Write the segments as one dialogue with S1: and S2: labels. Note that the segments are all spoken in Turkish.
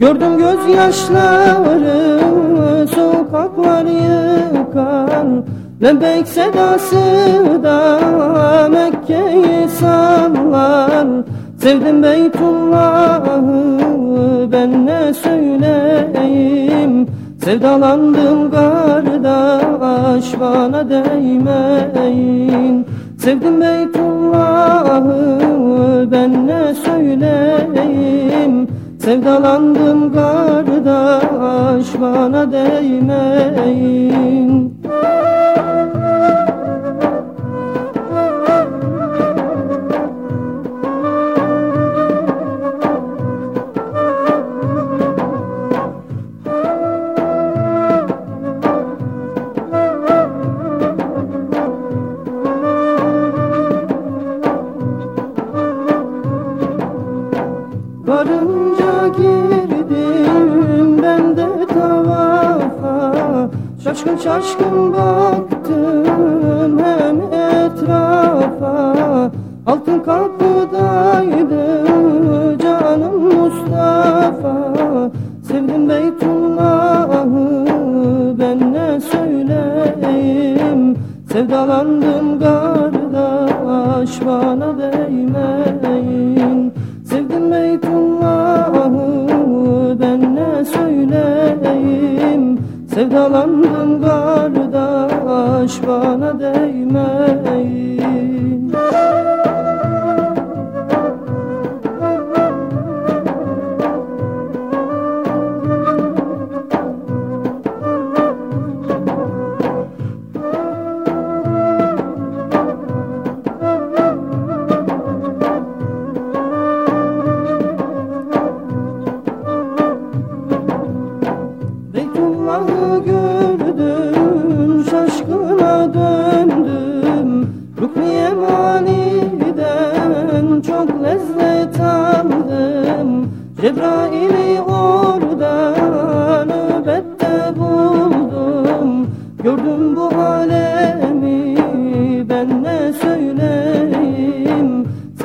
S1: Gördüm gözyaşları sokaklar yıkar. Lebek sedası da Mekke'yi sallar. Sevdim Beytullah'ı ben ne söyleyeyim? Sevdalandım kardeş bana değmeyin. Sevdim Beytullah'ı ben ne söyleyeyim Sevdalandım kardeş bana değmeyin Şaşkın baktım hem etrafa. Altın kapıdaydı canım Mustafa. Sevdim Beytullah'ı ben ne söyleyeyim? Sevdalandım kardeş bana değmeyin. Sevdim Beytullah'ı Sevdalandım kardeş bana değmeyin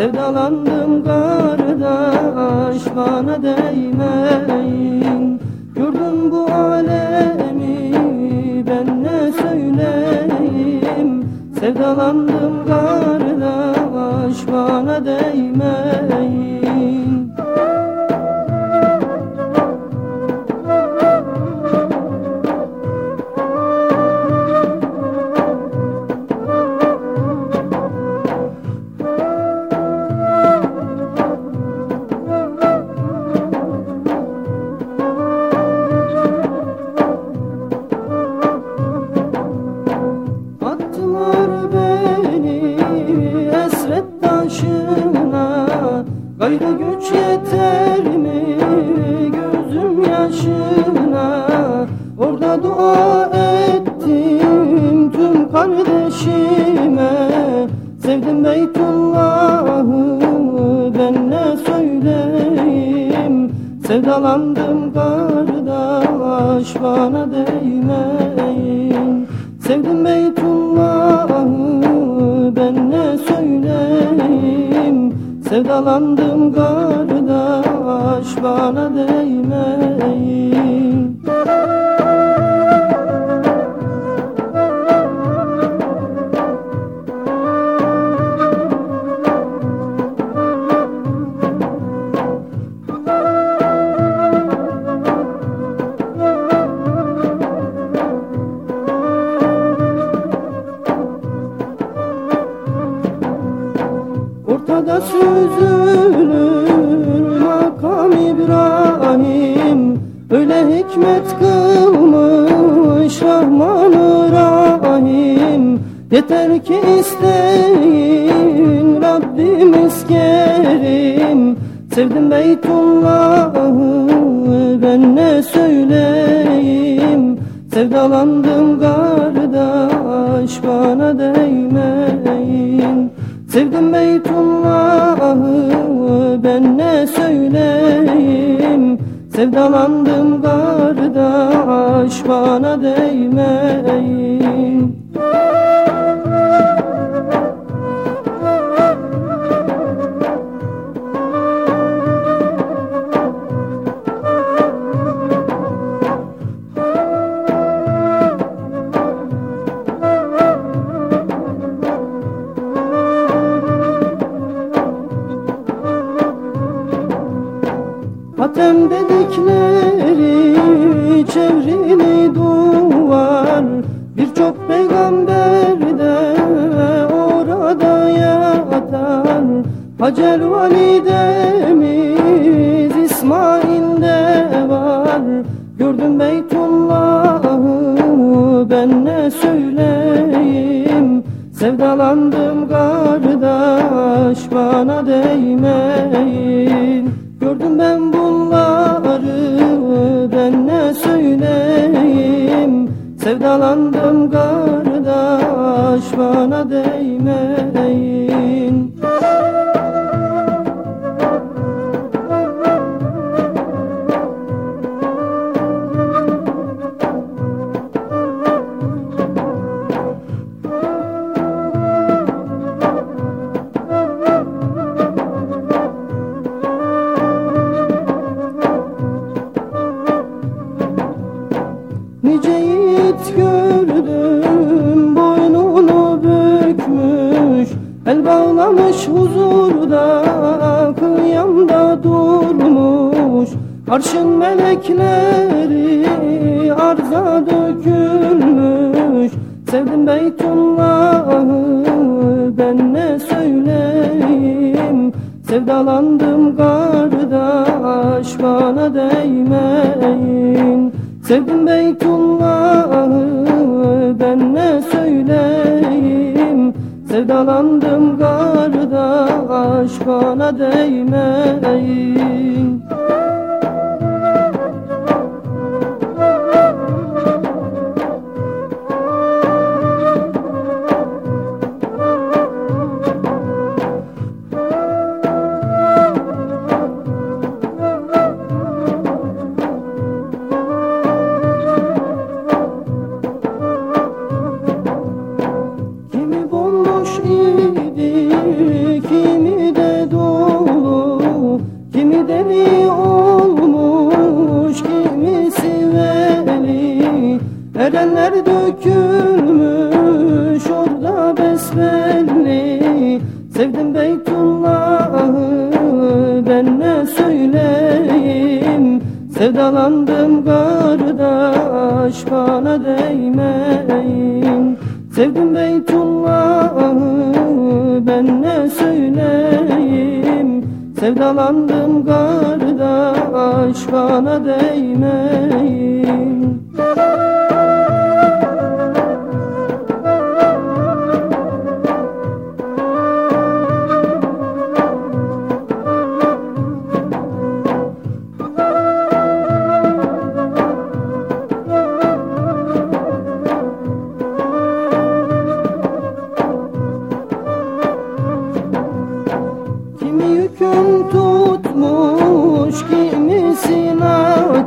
S1: Sevdalandım kardeş bana değmeyin. Gördüm bu alemi ben ne söyleyeyim? Sevdalandım Sevdalandım kardeş bana değmeyin. Sevdim Beytullah'ı ben ne söyleyeyim? Sevdalandım kardeş bana değmeyin süzülür makam İbrahim? Öyle hikmet kılmış Rahman-ı Rahim. Yeter ki isteyin Rabbimiz Kerim Sevdim Beytullah'ı ben ne söyleyeyim? Sevdalandım kardeş bana değmeyin Sevdalandım melekleri çevrili duvar. Birçok peygamber de orada yatar Hacer validemiz İsmail de var. Gördüm Beytullah'ı ben ne söyleyeyim? Sevdalandım kardeş bana değmeyin Gördüm ben bunları ben ne söyleyeyim? Sevdalandım kardeş bana değmeyin Nice yiğit gördüm boynunu bükmüş. El bağlamış huzurda kıyamda durmuş. Arşın melekleri arza dökülmüş. Sevdim Beytullah'ı ben ne söyleyeyim? Sevdalandım kardeş bana değmeyin. Sevdim Beytullah'ı Sevdalandım kardeş bana değmeyin Sevdim Beytullah'ı ben ne söyleyeyim? Sevdalandım kardeş bana değmeyin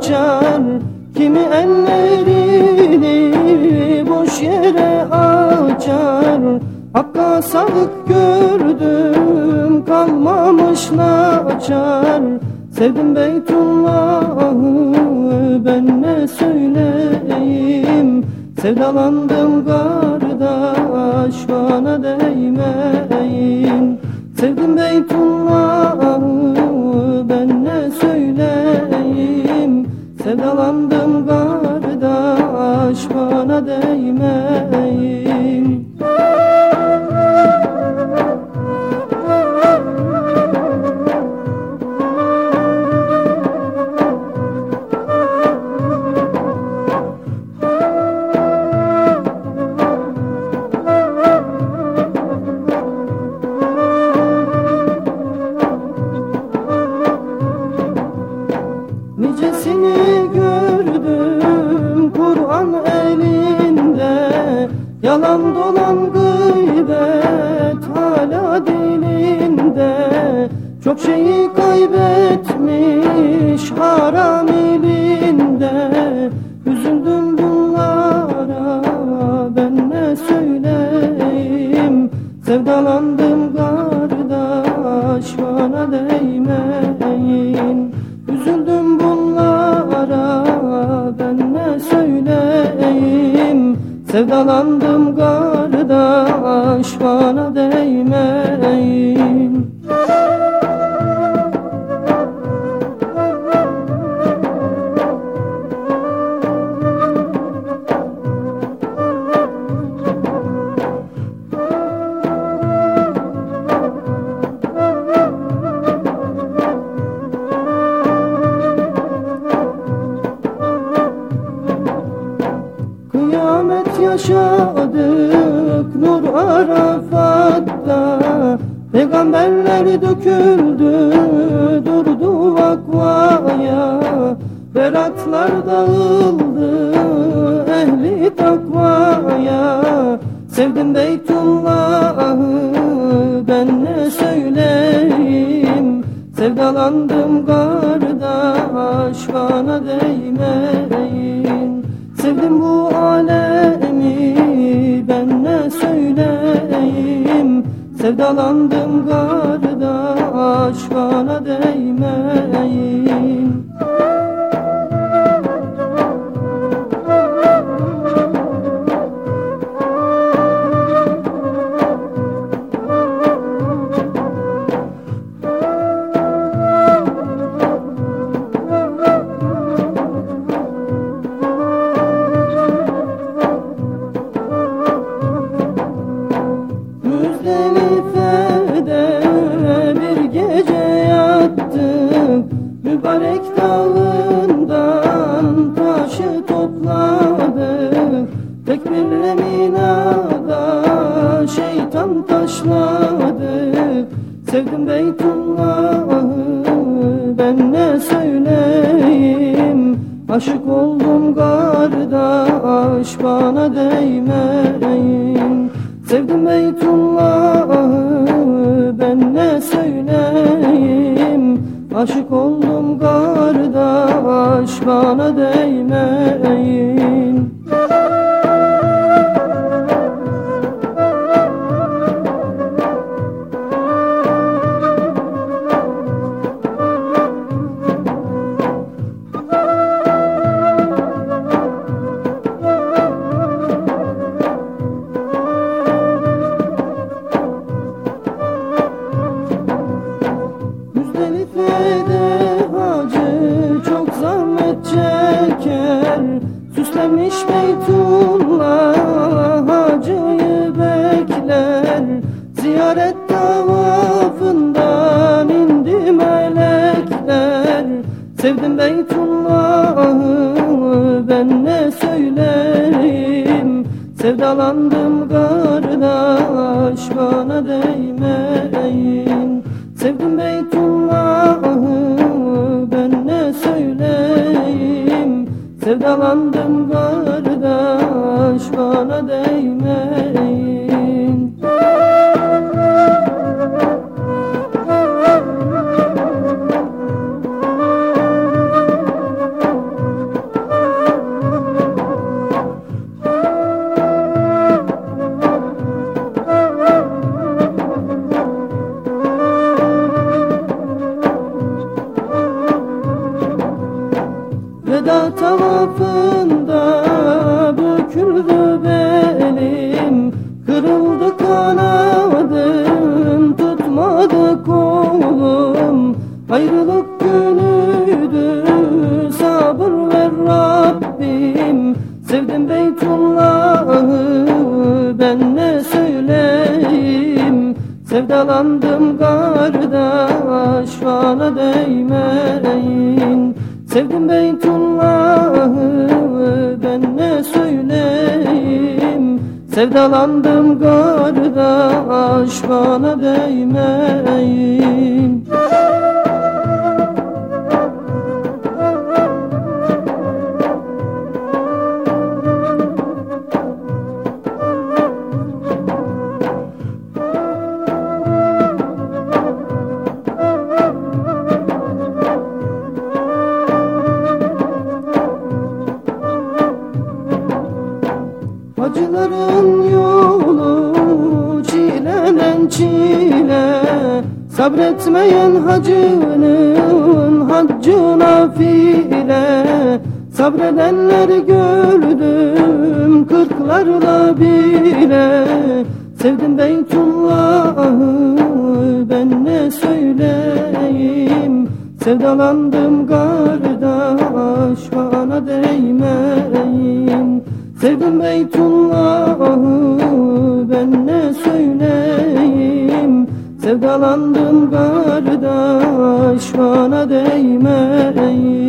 S1: açar Kimi ellerini boş yere açar Hakka sadık gördüm, kalmamış açar Sevdim Beytullah'ı ben ne söyleyeyim? Sevdalandım kardeş bana değmeyin. Sevdim Beytullah'ı Nicesini gördüm Kur'an elinde. Yalan dolan gıybet hala dilinde Çok şeyi kaybetmiş haram Sevdalandım kardeş yaşadık Nur Arafat'ta. Peygamberler döküldü Durdu vakvaya. Beratlar dağıldı Ehli takvaya. Sevdim Beytullah'ı Ben ne söyleyeyim? Sevdalandım kardeş Bana değmeyin Sevdim bu alemi Ben ne söyleyeyim? Sevdalandım kardeş Bana değmeyin kardeş bana Süslenmiş Beytullah hacıyı bekler Ziyaret tavafından indi melekler Sevdim Beytullah'ı ben ne söyleyeyim Sevdalandım Sevdalandım kardeş bana değmeyin Sevdalandım kardeş bana değmeyin Sabretmeyen hacının haccına file Sabredenler gördüm kırklarla bile. Sevdim Beytullah'ı ben ne söyleyeyim? Sevdalandım kardeş bana değmeyin Sevdim Beytullah'ı ben ne söyleyeyim Sevdalandım kardeş bana değmeyin